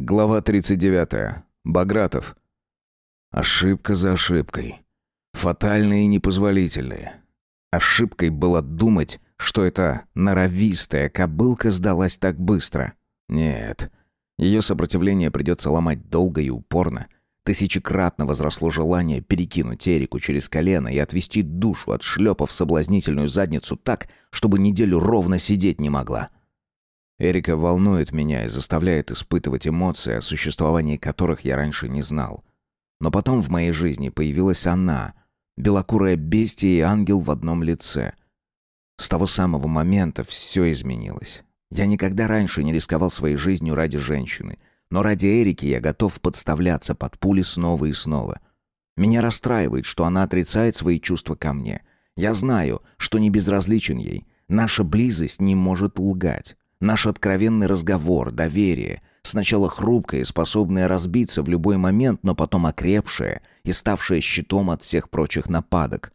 Глава 39. Багратов. Ошибка за ошибкой. Фатальные и непозволительные. Ошибкой было думать, что эта норовистая кобылка сдалась так быстро. Нет. Ее сопротивление придется ломать долго и упорно. Тысячекратно возросло желание перекинуть Эрику через колено и отвести душу от шлепа в соблазнительную задницу так, чтобы неделю ровно сидеть не могла. Эрика волнует меня и заставляет испытывать эмоции, о существовании которых я раньше не знал. Но потом в моей жизни появилась она, белокурая бестия и ангел в одном лице. С того самого момента все изменилось. Я никогда раньше не рисковал своей жизнью ради женщины, но ради Эрики я готов подставляться под пули снова и снова. Меня расстраивает, что она отрицает свои чувства ко мне. Я знаю, что не безразличен ей. Наша близость не может лгать. Наш откровенный разговор, доверие, сначала хрупкое, способное разбиться в любой момент, но потом окрепшее и ставшее щитом от всех прочих нападок.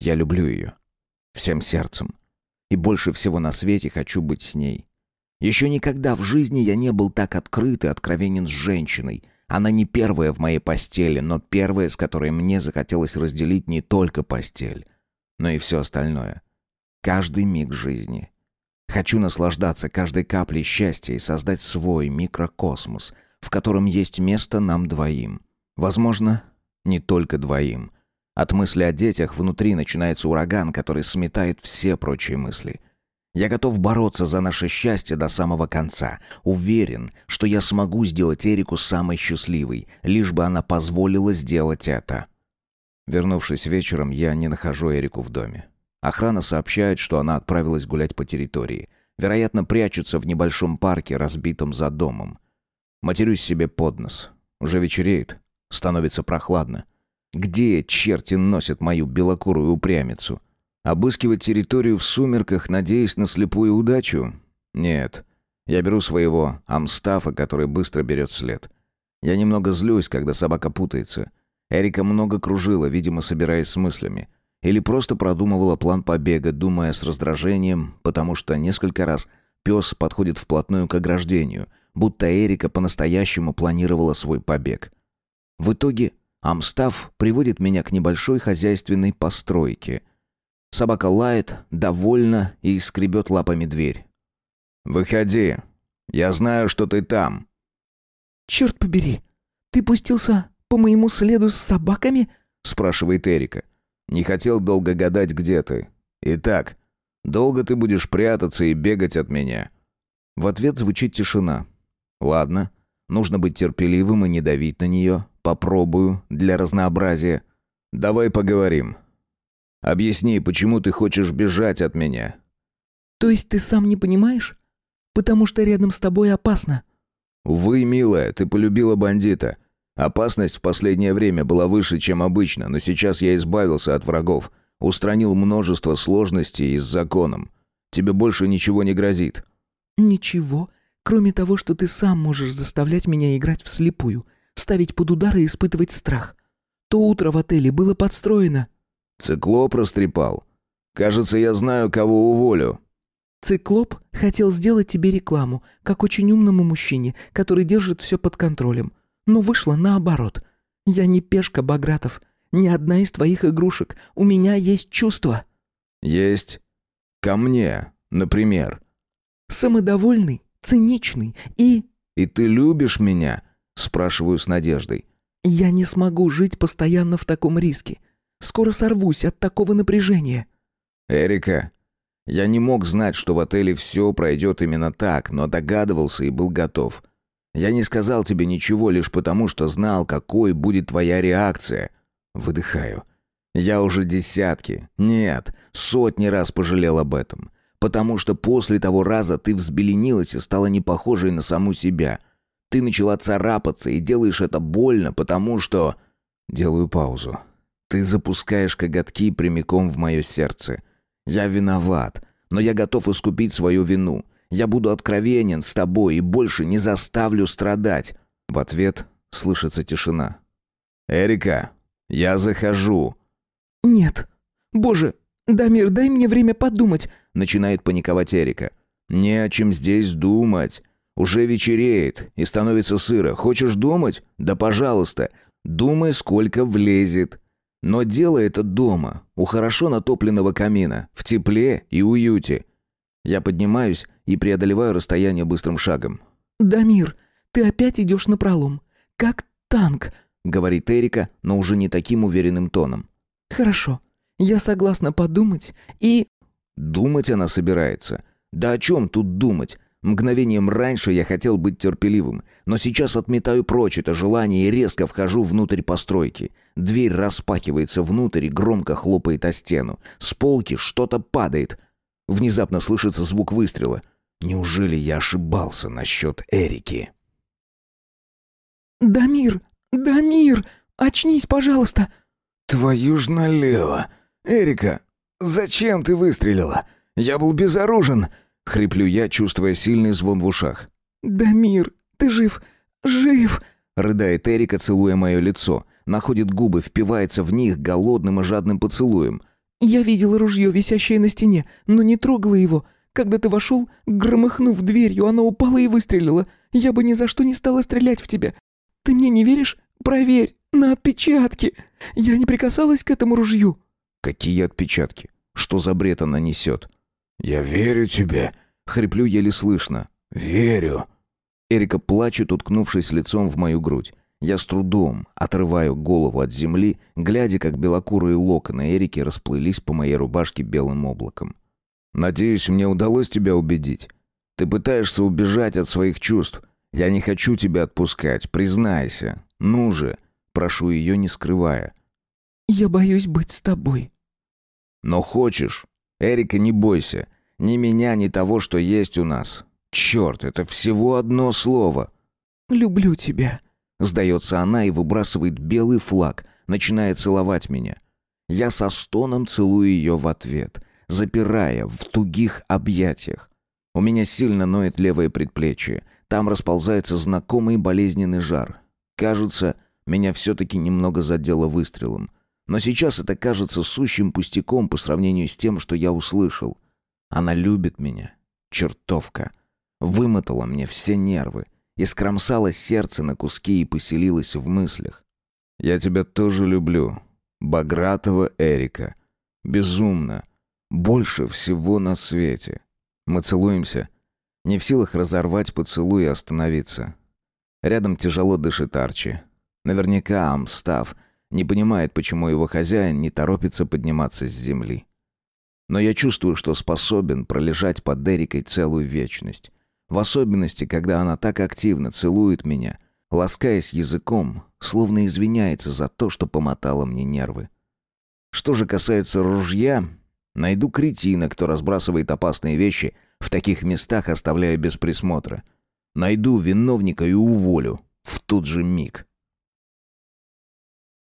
Я люблю ее. Всем сердцем. И больше всего на свете хочу быть с ней. Еще никогда в жизни я не был так открыт и откровенен с женщиной. Она не первая в моей постели, но первая, с которой мне захотелось разделить не только постель, но и все остальное. Каждый миг жизни. Хочу наслаждаться каждой каплей счастья и создать свой микрокосмос, в котором есть место нам двоим. Возможно, не только двоим. От мысли о детях внутри начинается ураган, который сметает все прочие мысли. Я готов бороться за наше счастье до самого конца. Уверен, что я смогу сделать Эрику самой счастливой, лишь бы она позволила сделать это. Вернувшись вечером, я не нахожу Эрику в доме. Охрана сообщает, что она отправилась гулять по территории. Вероятно, прячется в небольшом парке, разбитом за домом. Матерюсь себе под нос. Уже вечереет. Становится прохладно. Где черти носят мою белокурую упрямицу? Обыскивать территорию в сумерках, надеясь на слепую удачу? Нет. Я беру своего амстафа, который быстро берет след. Я немного злюсь, когда собака путается. Эрика много кружила, видимо, собираясь с мыслями. Или просто продумывала план побега, думая с раздражением, потому что несколько раз пес подходит вплотную к ограждению, будто Эрика по-настоящему планировала свой побег. В итоге Амстав приводит меня к небольшой хозяйственной постройке. Собака лает, довольна и скребет лапами дверь. «Выходи. Я знаю, что ты там». «Черт побери, ты пустился по моему следу с собаками?» спрашивает Эрика. Не хотел долго гадать, где ты. Итак, долго ты будешь прятаться и бегать от меня?» В ответ звучит тишина. «Ладно, нужно быть терпеливым и не давить на нее. Попробую, для разнообразия. Давай поговорим. Объясни, почему ты хочешь бежать от меня?» «То есть ты сам не понимаешь? Потому что рядом с тобой опасно». «Вы, милая, ты полюбила бандита. Опасность в последнее время была выше, чем обычно, но сейчас я избавился от врагов, устранил множество сложностей с законом. Тебе больше ничего не грозит». «Ничего, кроме того, что ты сам можешь заставлять меня играть вслепую, ставить под удар и испытывать страх. То утро в отеле было подстроено». «Циклоп растрепал. Кажется, я знаю, кого уволю». «Циклоп хотел сделать тебе рекламу, как очень умному мужчине, который держит все под контролем но вышло наоборот. Я не пешка, Багратов, ни одна из твоих игрушек. У меня есть чувства». «Есть. Ко мне, например». «Самодовольный, циничный и...» «И ты любишь меня?» – спрашиваю с надеждой. «Я не смогу жить постоянно в таком риске. Скоро сорвусь от такого напряжения». «Эрика, я не мог знать, что в отеле все пройдет именно так, но догадывался и был готов. Я не сказал тебе ничего лишь потому, что знал, какой будет твоя реакция. Выдыхаю. Я уже десятки, нет, сотни раз пожалел об этом. Потому что после того раза ты взбеленилась и стала не похожей на саму себя. Ты начала царапаться и делаешь это больно, потому что... Делаю паузу. Ты запускаешь коготки прямиком в мое сердце. Я виноват, но я готов искупить свою вину. Я буду откровенен с тобой и больше не заставлю страдать». В ответ слышится тишина. «Эрика, я захожу». «Нет. Боже, Дамир, дай мне время подумать», начинает паниковать Эрика. «Не о чем здесь думать. Уже вечереет и становится сыро. Хочешь думать? Да пожалуйста. Думай, сколько влезет. Но дело это дома, у хорошо натопленного камина, в тепле и уюте. Я поднимаюсь и преодолеваю расстояние быстрым шагом. «Дамир, ты опять идешь на пролом. Как танк», — говорит Эрика, но уже не таким уверенным тоном. «Хорошо, я согласна подумать и...» Думать она собирается. Да о чем тут думать? Мгновением раньше я хотел быть терпеливым, но сейчас отметаю прочь это желание и резко вхожу внутрь постройки. Дверь распахивается внутрь и громко хлопает о стену. С полки что-то падает. Внезапно слышится звук выстрела. Неужели я ошибался насчет Эрики? «Дамир! Дамир! Очнись, пожалуйста!» «Твою ж налево! Эрика, зачем ты выстрелила? Я был безоружен!» — хриплю я, чувствуя сильный звон в ушах. «Дамир, ты жив! Жив!» — рыдает Эрика, целуя мое лицо. Находит губы, впивается в них голодным и жадным поцелуем. «Я видела ружье, висящее на стене, но не трогала его. Когда ты вошел, громыхнув дверью, оно упало и выстрелило. Я бы ни за что не стала стрелять в тебя. Ты мне не веришь? Проверь, на отпечатки. Я не прикасалась к этому ружью». «Какие отпечатки? Что за бред она несет?» «Я верю тебе», — хриплю еле слышно. «Верю». Эрика плачет, уткнувшись лицом в мою грудь. Я с трудом отрываю голову от земли, глядя, как белокурые локоны Эрики расплылись по моей рубашке белым облаком. «Надеюсь, мне удалось тебя убедить. Ты пытаешься убежать от своих чувств. Я не хочу тебя отпускать, признайся. Ну же!» Прошу ее, не скрывая. «Я боюсь быть с тобой». «Но хочешь? Эрика, не бойся. Ни меня, ни того, что есть у нас. Черт, это всего одно слово». «Люблю тебя», — сдается она и выбрасывает белый флаг, начинает целовать меня. Я со стоном целую ее в ответ, запирая в тугих объятиях. У меня сильно ноет левое предплечье. Там расползается знакомый болезненный жар. Кажется, меня все-таки немного задело выстрелом. Но сейчас это кажется сущим пустяком по сравнению с тем, что я услышал. Она любит меня. Чертовка. Вымотала мне все нервы. и скромсала сердце на куски и поселилась в мыслях. «Я тебя тоже люблю. Багратова Эрика. Безумно. Больше всего на свете. Мы целуемся. Не в силах разорвать поцелуй и остановиться. Рядом тяжело дышит Арчи. Наверняка Амстав не понимает, почему его хозяин не торопится подниматься с земли. Но я чувствую, что способен пролежать под Дерикой целую вечность. В особенности, когда она так активно целует меня, ласкаясь языком, словно извиняется за то, что помотала мне нервы. Что же касается ружья, найду кретина, кто разбрасывает опасные вещи в таких местах, оставляя без присмотра. Найду виновника и уволю в тот же миг.